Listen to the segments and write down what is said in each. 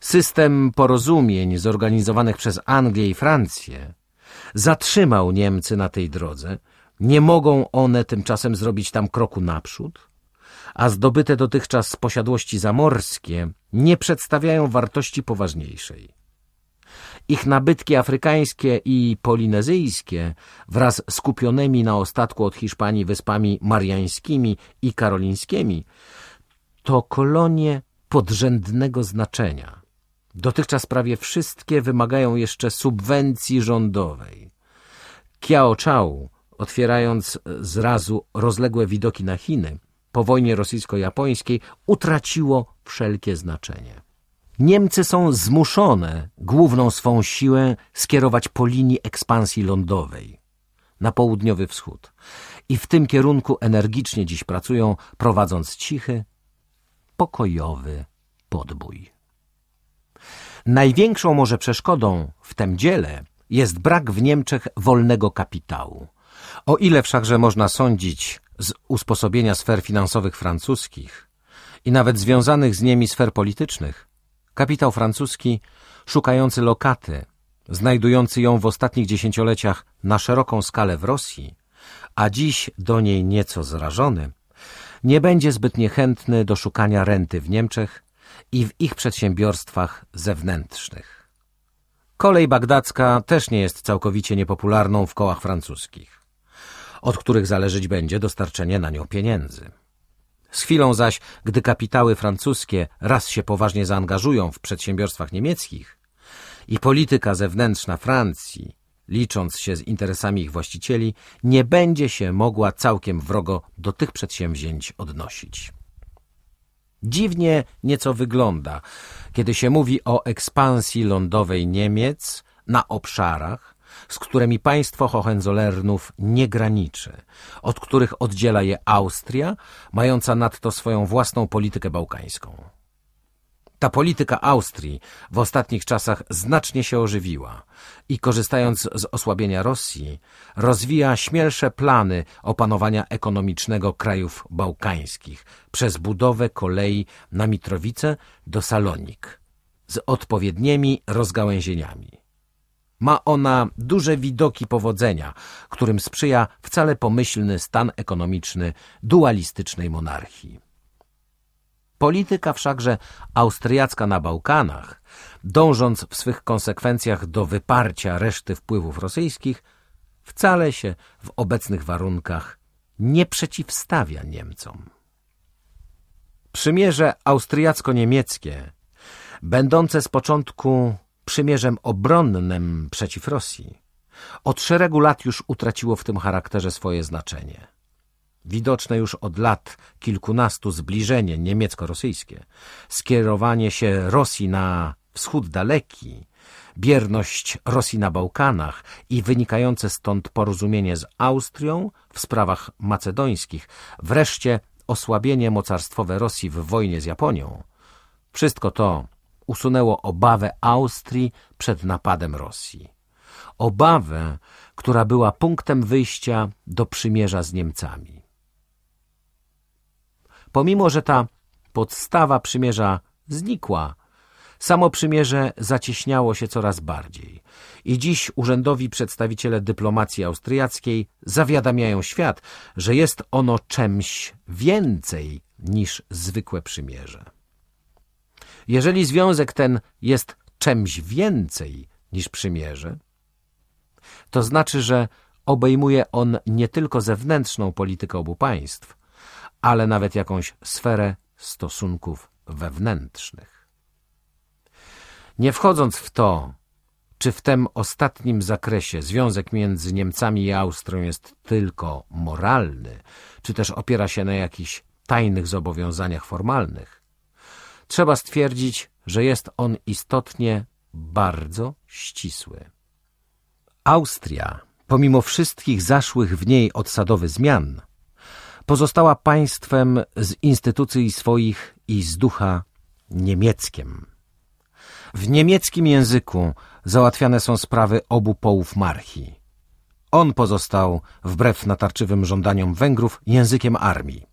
System porozumień zorganizowanych przez Anglię i Francję zatrzymał Niemcy na tej drodze. Nie mogą one tymczasem zrobić tam kroku naprzód, a zdobyte dotychczas posiadłości zamorskie nie przedstawiają wartości poważniejszej. Ich nabytki afrykańskie i polinezyjskie wraz z kupionymi na ostatku od Hiszpanii wyspami mariańskimi i karolińskimi to kolonie podrzędnego znaczenia. Dotychczas prawie wszystkie wymagają jeszcze subwencji rządowej. Kiao Chao, otwierając zrazu rozległe widoki na Chiny, po wojnie rosyjsko-japońskiej utraciło wszelkie znaczenie. Niemcy są zmuszone główną swą siłę skierować po linii ekspansji lądowej na południowy wschód i w tym kierunku energicznie dziś pracują, prowadząc cichy, pokojowy podbój. Największą może przeszkodą w tym dziele jest brak w Niemczech wolnego kapitału. O ile wszakże można sądzić z usposobienia sfer finansowych francuskich i nawet związanych z nimi sfer politycznych, kapitał francuski szukający lokaty, znajdujący ją w ostatnich dziesięcioleciach na szeroką skalę w Rosji, a dziś do niej nieco zrażony, nie będzie zbyt niechętny do szukania renty w Niemczech i w ich przedsiębiorstwach zewnętrznych. Kolej bagdacka też nie jest całkowicie niepopularną w kołach francuskich, od których zależeć będzie dostarczenie na nią pieniędzy. Z chwilą zaś, gdy kapitały francuskie raz się poważnie zaangażują w przedsiębiorstwach niemieckich i polityka zewnętrzna Francji, licząc się z interesami ich właścicieli, nie będzie się mogła całkiem wrogo do tych przedsięwzięć odnosić. Dziwnie nieco wygląda, kiedy się mówi o ekspansji lądowej Niemiec na obszarach, z którymi państwo Hohenzollernów nie graniczy, od których oddziela je Austria, mająca nadto swoją własną politykę bałkańską. Ta polityka Austrii w ostatnich czasach znacznie się ożywiła i korzystając z osłabienia Rosji, rozwija śmielsze plany opanowania ekonomicznego krajów bałkańskich przez budowę kolei na Mitrowice do Salonik z odpowiednimi rozgałęzieniami. Ma ona duże widoki powodzenia, którym sprzyja wcale pomyślny stan ekonomiczny dualistycznej monarchii. Polityka wszakże austriacka na Bałkanach, dążąc w swych konsekwencjach do wyparcia reszty wpływów rosyjskich, wcale się w obecnych warunkach nie przeciwstawia Niemcom. Przymierze austriacko-niemieckie, będące z początku przymierzem obronnym przeciw Rosji, od szeregu lat już utraciło w tym charakterze swoje znaczenie. Widoczne już od lat kilkunastu zbliżenie niemiecko-rosyjskie, skierowanie się Rosji na wschód daleki, bierność Rosji na Bałkanach i wynikające stąd porozumienie z Austrią w sprawach macedońskich, wreszcie osłabienie mocarstwowe Rosji w wojnie z Japonią, wszystko to usunęło obawę Austrii przed napadem Rosji. Obawę, która była punktem wyjścia do przymierza z Niemcami. Pomimo, że ta podstawa przymierza znikła, samo przymierze zacieśniało się coraz bardziej i dziś urzędowi przedstawiciele dyplomacji austriackiej zawiadamiają świat, że jest ono czymś więcej niż zwykłe przymierze. Jeżeli związek ten jest czymś więcej niż przymierze, to znaczy, że obejmuje on nie tylko zewnętrzną politykę obu państw, ale nawet jakąś sferę stosunków wewnętrznych. Nie wchodząc w to, czy w tym ostatnim zakresie związek między Niemcami i Austrią jest tylko moralny, czy też opiera się na jakichś tajnych zobowiązaniach formalnych, trzeba stwierdzić, że jest on istotnie bardzo ścisły. Austria, pomimo wszystkich zaszłych w niej odsadowych zmian, pozostała państwem z instytucji swoich i z ducha niemieckiem. W niemieckim języku załatwiane są sprawy obu połów marchi. On pozostał, wbrew natarczywym żądaniom Węgrów, językiem armii.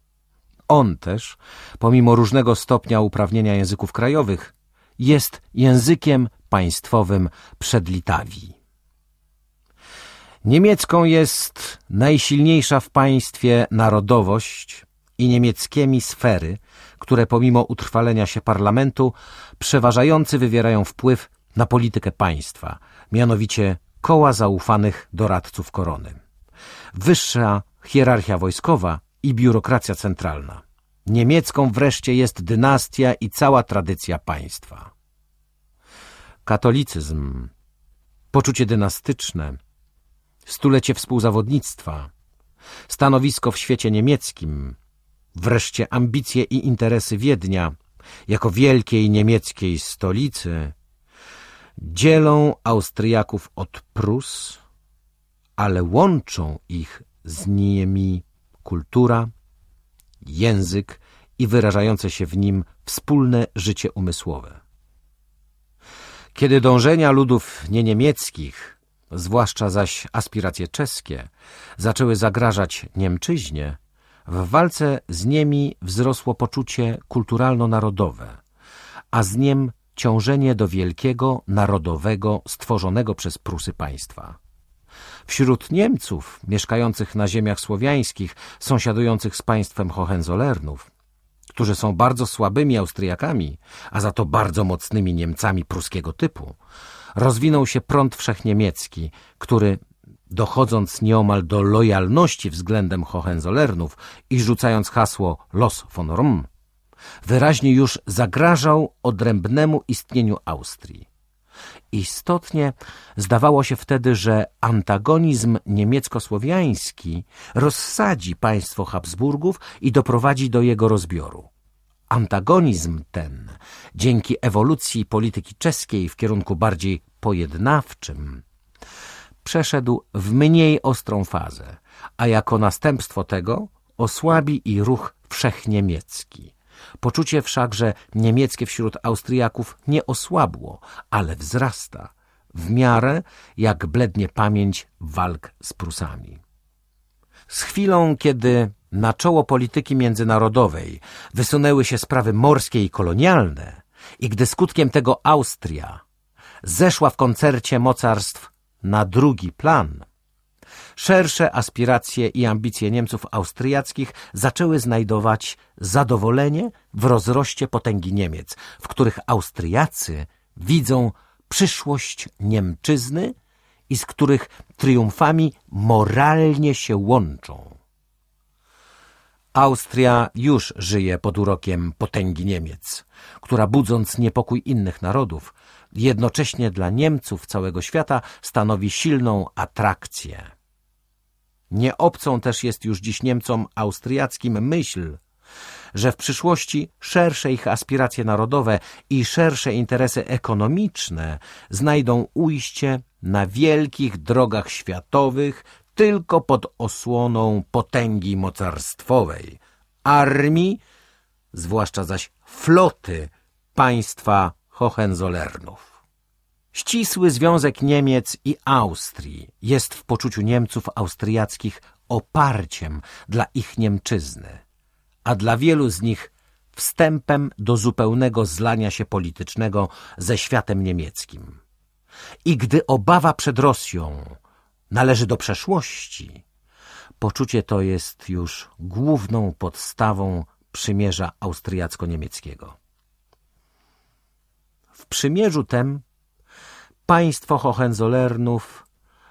On też, pomimo różnego stopnia uprawnienia języków krajowych, jest językiem państwowym przedlitawii. Niemiecką jest najsilniejsza w państwie narodowość i niemieckimi sfery, które pomimo utrwalenia się parlamentu przeważający wywierają wpływ na politykę państwa, mianowicie koła zaufanych doradców korony. Wyższa hierarchia wojskowa i biurokracja centralna. Niemiecką wreszcie jest dynastia i cała tradycja państwa. Katolicyzm, poczucie dynastyczne, stulecie współzawodnictwa, stanowisko w świecie niemieckim, wreszcie ambicje i interesy Wiednia jako wielkiej niemieckiej stolicy dzielą Austriaków od Prus, ale łączą ich z nimi kultura, język i wyrażające się w nim wspólne życie umysłowe. Kiedy dążenia ludów nieniemieckich, zwłaszcza zaś aspiracje czeskie, zaczęły zagrażać Niemczyźnie, w walce z nimi wzrosło poczucie kulturalno-narodowe, a z niem ciążenie do wielkiego, narodowego, stworzonego przez Prusy państwa. Wśród Niemców mieszkających na ziemiach słowiańskich, sąsiadujących z państwem Hohenzollernów, którzy są bardzo słabymi Austriakami, a za to bardzo mocnymi Niemcami pruskiego typu, rozwinął się prąd wszechniemiecki, który, dochodząc nieomal do lojalności względem Hohenzollernów i rzucając hasło Los von Rum, wyraźnie już zagrażał odrębnemu istnieniu Austrii. Istotnie zdawało się wtedy, że antagonizm niemiecko-słowiański rozsadzi państwo Habsburgów i doprowadzi do jego rozbioru. Antagonizm ten, dzięki ewolucji polityki czeskiej w kierunku bardziej pojednawczym, przeszedł w mniej ostrą fazę, a jako następstwo tego osłabi i ruch wszechniemiecki. Poczucie wszakże niemieckie wśród Austriaków nie osłabło, ale wzrasta, w miarę jak blednie pamięć walk z Prusami. Z chwilą, kiedy na czoło polityki międzynarodowej wysunęły się sprawy morskie i kolonialne i gdy skutkiem tego Austria zeszła w koncercie mocarstw na drugi plan, szersze aspiracje i ambicje Niemców austriackich zaczęły znajdować zadowolenie w rozroście potęgi Niemiec, w których Austriacy widzą przyszłość Niemczyzny i z których triumfami moralnie się łączą. Austria już żyje pod urokiem potęgi Niemiec, która budząc niepokój innych narodów, jednocześnie dla Niemców całego świata stanowi silną atrakcję. Nie obcą też jest już dziś Niemcom austriackim myśl, że w przyszłości szersze ich aspiracje narodowe i szersze interesy ekonomiczne znajdą ujście na wielkich drogach światowych tylko pod osłoną potęgi mocarstwowej, armii, zwłaszcza zaś floty państwa Hohenzollernów. Ścisły związek Niemiec i Austrii jest w poczuciu Niemców austriackich oparciem dla ich Niemczyzny, a dla wielu z nich wstępem do zupełnego zlania się politycznego ze światem niemieckim. I gdy obawa przed Rosją należy do przeszłości, poczucie to jest już główną podstawą przymierza austriacko-niemieckiego. W przymierzu tem państwo Hohenzollernów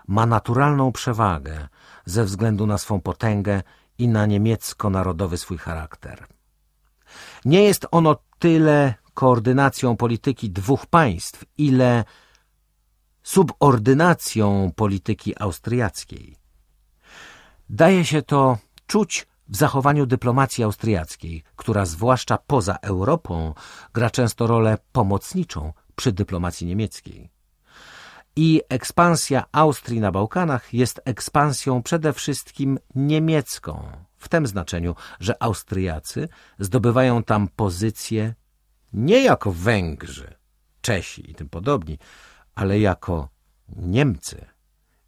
ma naturalną przewagę ze względu na swą potęgę i na niemiecko-narodowy swój charakter. Nie jest ono tyle koordynacją polityki dwóch państw, ile subordynacją polityki austriackiej. Daje się to czuć w zachowaniu dyplomacji austriackiej, która zwłaszcza poza Europą gra często rolę pomocniczą przy dyplomacji niemieckiej. I ekspansja Austrii na Bałkanach jest ekspansją przede wszystkim niemiecką, w tym znaczeniu, że Austriacy zdobywają tam pozycje nie jako Węgrzy, Czesi i tym podobni, ale jako Niemcy.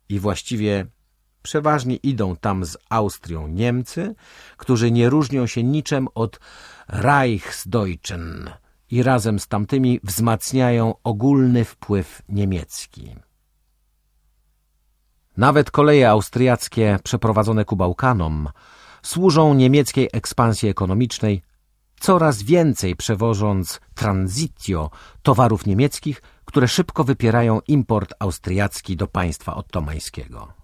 I właściwie przeważnie idą tam z Austrią Niemcy, którzy nie różnią się niczym od Reichsdeutschen i razem z tamtymi wzmacniają ogólny wpływ niemiecki. Nawet koleje austriackie przeprowadzone ku Bałkanom służą niemieckiej ekspansji ekonomicznej, coraz więcej przewożąc transitio towarów niemieckich, które szybko wypierają import austriacki do państwa ottomańskiego.